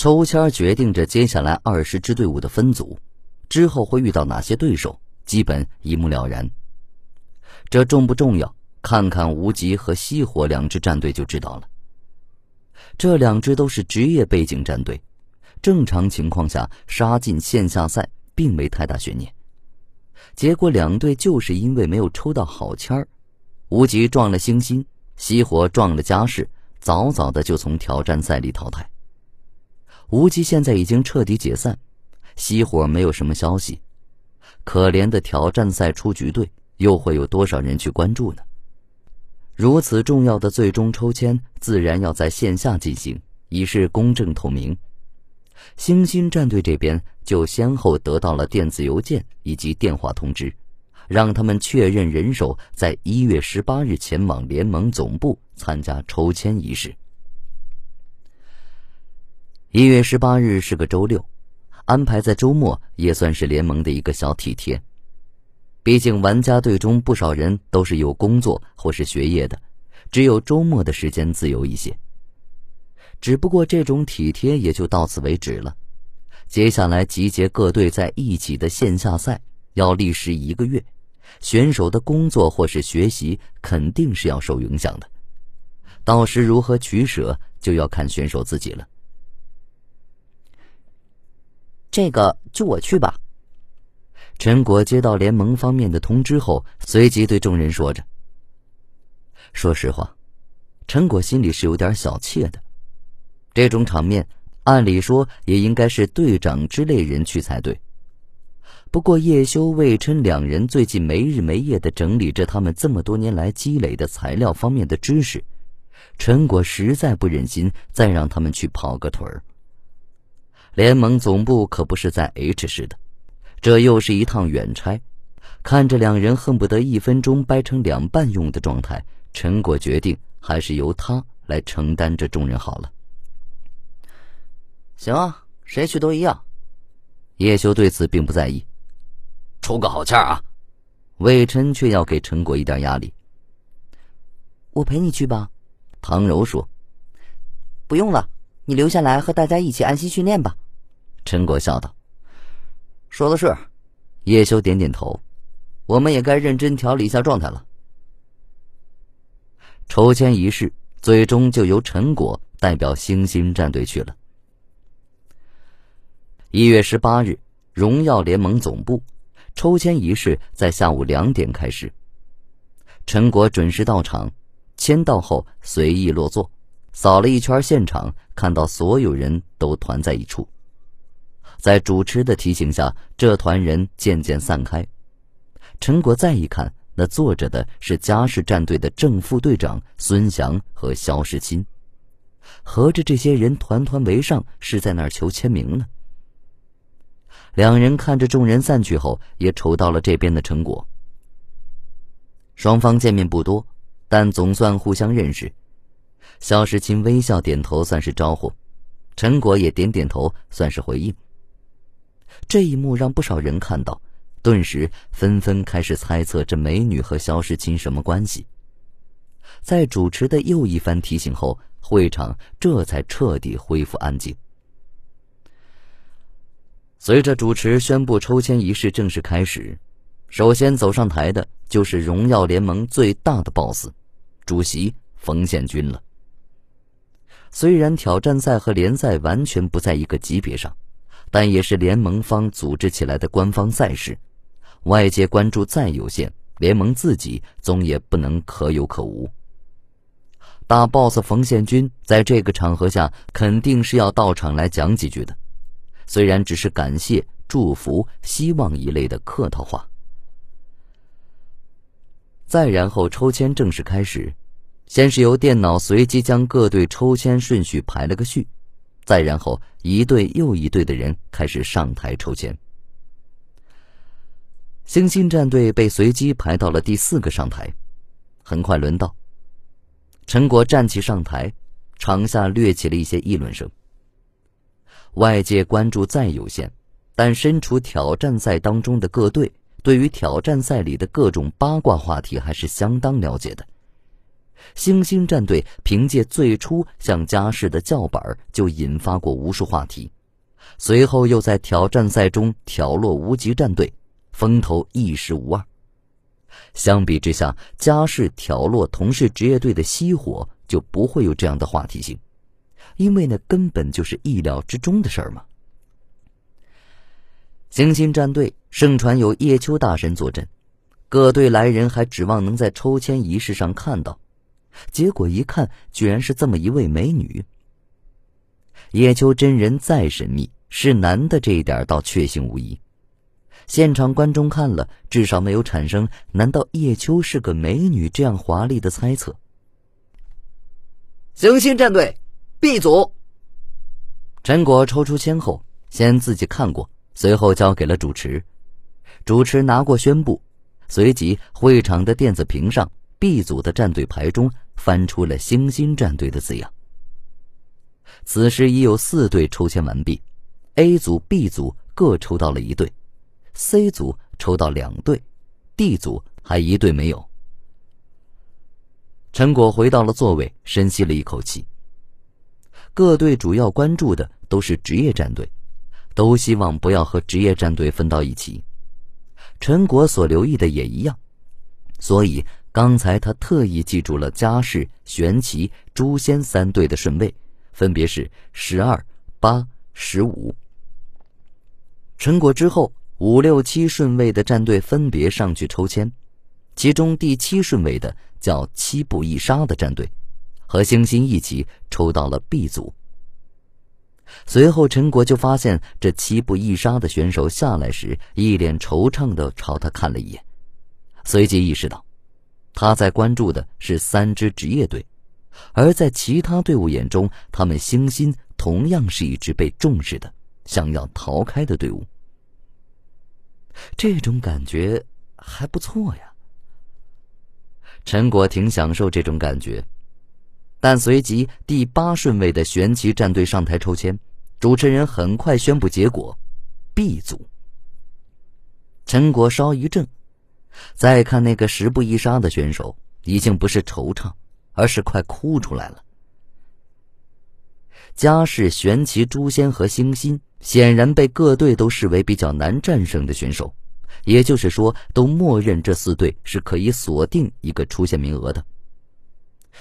抽签决定着接下来二十支队伍的分组，之后会遇到哪些对手，基本一目了然。这重不重要？看看无极和西火两支战队就知道了。这两支都是职业背景战队，正常情况下杀进线下赛并没太大悬念。结果两队就是因为没有抽到好签，无极撞了星星，西火撞了家世，早早的就从挑战赛里淘汰。无极现在已经彻底解散，熄火没有什么消息。可怜的挑战赛出局队，又会有多少人去关注呢？如此重要的最终抽签，自然要在线下进行，以示公正透明。星星战队这边就先后得到了电子邮件以及电话通知，让他们确认人手，在一月十八日前往联盟总部参加抽签仪式。一月十八日是个周六，安排在周末也算是联盟的一个小体贴。毕竟玩家队中不少人都是有工作或是学业的，只有周末的时间自由一些。只不过这种体贴也就到此为止了。接下来集结各队在一起的线下赛要历时一个月，选手的工作或是学习肯定是要受影响的。到时如何取舍，就要看选手自己了。这个就我去吧。陈果接到联盟方面的通知后，随即对众人说着：“说实话，陈果心里是有点小怯的。这种场面，按理说也应该是队长之类人去才对。不过叶修、魏琛两人最近没日没夜的整理着他们这么多年来积累的材料方面的知识，陈果实在不忍心再让他们去跑个腿儿。”联盟总部可不是在 H 市的，这又是一趟远差。看着两人恨不得一分钟掰成两半用的状态，陈果决定还是由他来承担这重任好了。行啊，谁去都一样。叶修对此并不在意，出个好签啊！魏琛却要给陈果一点压力。我陪你去吧，唐柔说。不用了。你留下来和大家一起安心训练吧，陈果笑道。说的是，叶修点点头。我们也该认真调理一下状态了。抽签仪式最终就由陈果代表星星战队去了。一月十八日，荣耀联盟总部抽签仪式在下午两点开始。陈果准时到场，签到后随意落座。扫了一圈现场，看到所有人都团在一处。在主持的提醒下，这团人渐渐散开。陈果再一看，那坐着的是嘉世战队的正副队长孙翔和肖时钦。合着这些人团团围上，是在那儿求签名呢。两人看着众人散去后，也瞅到了这边的陈果。双方见面不多，但总算互相认识。肖时钦微笑点头，算是招呼；陈果也点点头，算是回应。这一幕让不少人看到，顿时纷纷开始猜测这美女和肖时钦什么关系。在主持的又一番提醒后，会场这才彻底恢复安静。随着主持宣布抽签仪式正式开始，首先走上台的就是荣耀联盟最大的 BOSS，主席冯宪军了。虽然挑战赛和联赛完全不在一个级别上，但也是联盟方组织起来的官方赛事，外界关注再有限，联盟自己总也不能可有可无。大 boss 冯宪军在这个场合下肯定是要到场来讲几句的，虽然只是感谢、祝福、希望一类的客套话。再然后，抽签正式开始。先是由电脑随机将各队抽签顺序排了个序，再然后一队又一队的人开始上台抽签。星星战队被随机排到了第四个上台，很快轮到陈果站起上台，场下掠起了一些议论声。外界关注再有限，但身处挑战赛当中的各队对于挑战赛里的各种八卦话题还是相当了解的。星星战队凭借最初向加世的叫板就引发过无数话题，随后又在挑战赛中挑落无极战队，风头一时无二。相比之下，加世挑落同是职业队的熄火就不会有这样的话题性，因为那根本就是意料之中的事儿嘛。星星战队盛传有叶秋大神坐镇，各队来人还指望能在抽签仪式上看到，结果一看，居然是这么一位美女。叶秋真人再神秘，是男的这一点倒确信无疑。现场观众看了，至少没有产生“难道叶秋是个美女”这样华丽的猜测。行星战队 B 组，陈果抽出签后，先自己看过，随后交给了主持。主持拿过宣布，随即会场的电子屏上 B 组的战队牌中翻出了“星星战队”的字样。此时已有四队抽签完毕，A 组、B 组各抽到了一队。C 组抽到两队，D 组还一队没有。陈果回到了座位，深吸了一口气。各队主要关注的都是职业战队，都希望不要和职业战队分到一起。陈果所留意的也一样，所以刚才他特意记住了嘉世、玄奇、诛仙三队的顺位，分别是十二、八、十五。陈果之后。五六七顺位的战队分别上去抽签，其中第七顺位的叫七步一杀的战队，和星星一起抽到了 B 组。随后，陈果就发现这七步一杀的选手下来时，一脸惆怅的朝他看了一眼，随即意识到，他在关注的是三支职业队，而在其他队伍眼中，他们星星同样是一支被重视的、想要逃开的队伍。这种感觉还不错呀。陈果挺享受这种感觉，但随即第八顺位的玄奇战队上台抽签，主持人很快宣布结果：B 组。陈果稍一怔，再看那个十步一杀的选手，已经不是惆怅，而是快哭出来了。家世、玄奇、诛仙和星星。显然被各队都视为比较难战胜的选手，也就是说，都默认这四队是可以锁定一个出线名额的。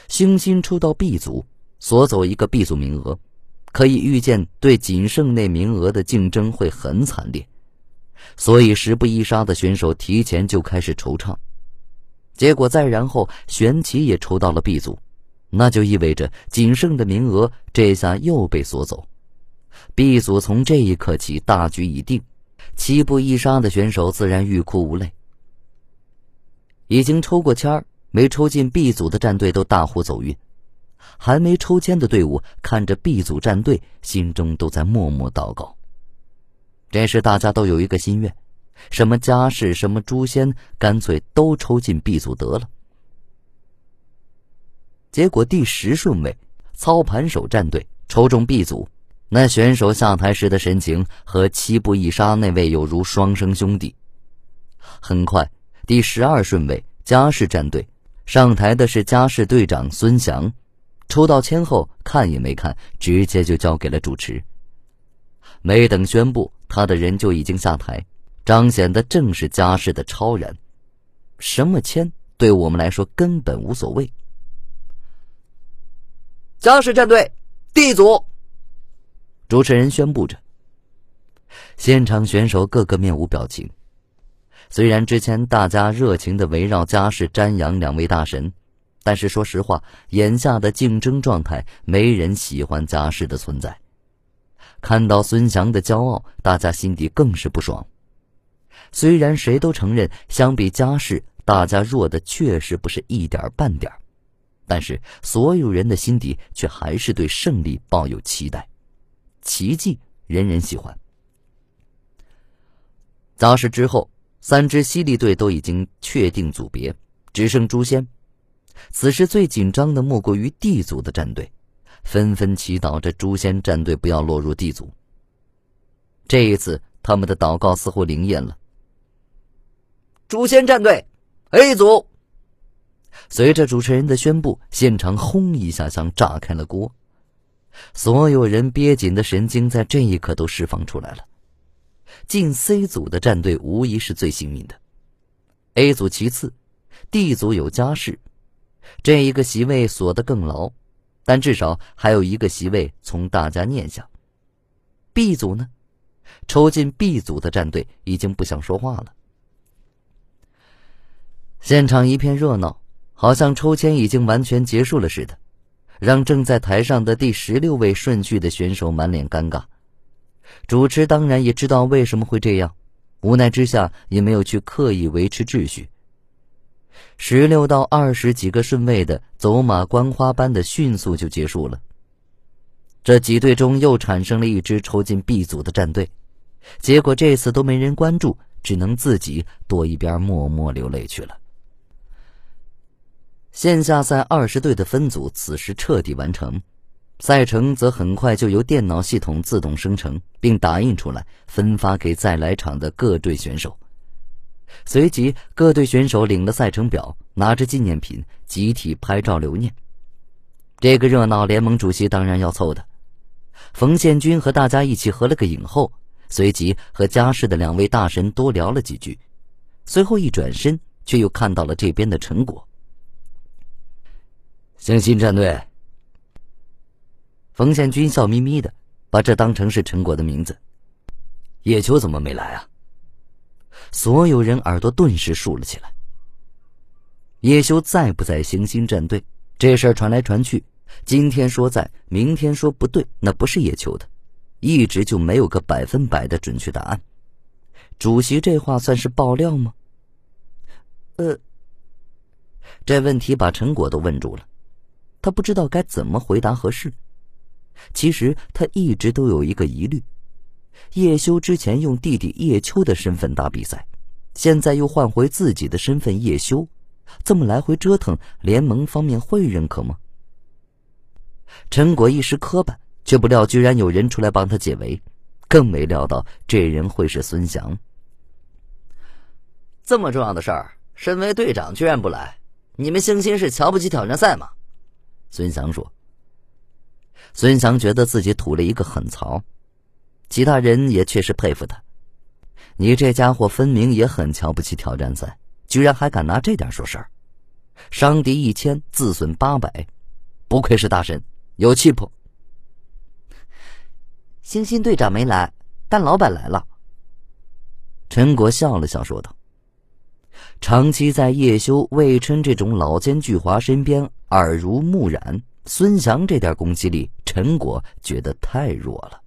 星星出到 B 组，锁走一个 B 组名额，可以预见对仅剩那名额的竞争会很惨烈，所以十步一杀的选手提前就开始惆怅。结果再然后，玄奇也抽到了 B 组，那就意味着仅剩的名额这下又被锁走。B 组从这一刻起大局已定，七步一杀的选手自然欲哭无泪。已经抽过签儿没抽进 B 组的战队都大呼走运，还没抽签的队伍看着 B 组战队，心中都在默默祷告。这时大家都有一个心愿：什么家世，什么诛仙，干脆都抽进 B 组得了。结果第十顺位操盘手战队抽中 B 组。那选手下台时的神情和七步一杀那位有如双生兄弟。很快，第十二顺位嘉世战队上台的是嘉世队长孙翔，抽到签后看也没看，直接就交给了主持。没等宣布，他的人就已经下台，彰显的正是家世的超然。什么签对我们来说根本无所谓。嘉世战队 D 组。主持人宣布着，现场选手个个面无表情。虽然之前大家热情的围绕家世瞻仰两位大神，但是说实话，眼下的竞争状态，没人喜欢家世的存在。看到孙翔的骄傲，大家心底更是不爽。虽然谁都承认，相比家世，大家弱的确实不是一点半点但是所有人的心底却还是对胜利抱有期待。奇迹，人人喜欢。杂事之后，三支犀利队都已经确定组别，只剩诛仙。此时最紧张的莫过于 D 组的战队，纷纷祈祷着诛仙战队不要落入 D 组。这一次，他们的祷告似乎灵验了。诛仙战队 A 组，随着主持人的宣布，现场轰一下像炸开了锅，所有人憋紧的神经在这一刻都释放出来了。进 C 组的战队无疑是最幸运的，A 组其次，D 组有家世，这一个席位锁得更牢，但至少还有一个席位从大家念想。B 组呢，抽进 B 组的战队已经不想说话了。现场一片热闹，好像抽签已经完全结束了似的，让正在台上的第十六位顺序的选手满脸尴尬。主持当然也知道为什么会这样，无奈之下也没有去刻意维持秩序。十六到二十几个顺位的走马观花般的迅速就结束了。这几队中又产生了一支抽进 B 组的战队，结果这次都没人关注，只能自己躲一边默默流泪去了。线下赛二十队的分组此时彻底完成。赛程则很快就由电脑系统自动生成，并打印出来，分发给再来场的各队选手。随即，各队选手领了赛程表，拿着纪念品集体拍照留念。这个热闹，联盟主席当然要凑的。冯宪军和大家一起合了个影后，随即和家世的两位大神多聊了几句，随后一转身，却又看到了这边的陈果。星星战队。冯宪军笑眯眯的，把这当成是陈果的名字。叶秋怎么没来啊？所有人耳朵顿时竖了起来。叶修在不在星星战队？这事儿传来传去，今天说在，明天说不对，那不是叶秋的，一直就没有个百分百的准确答案。主席这话算是爆料吗？呃，这问题把陈果都问住了，他不知道该怎么回答合适。其实他一直都有一个疑虑：叶修之前用弟弟叶秋的身份打比赛，现在又换回自己的身份叶修，这么来回折腾，联盟方面会认可吗？陈果一时磕绊，却不料居然有人出来帮他解围，更没料到这人会是孙翔。这么重要的事儿，身为队长居然不来，你们兴欣是瞧不起挑战赛吗？孙翔说。孙翔觉得自己吐了一个狠槽，其他人也确实佩服他。你这家伙分明也很瞧不起挑战赛，居然还敢拿这点说事，伤敌一千，自损八百，不愧是大神，有气魄。星星队长没来，但老板来了。陈果笑了笑说道：“长期在叶修、魏琛这种老奸巨猾身边耳濡目染。”孙翔这点攻击力，陈果觉得太弱了。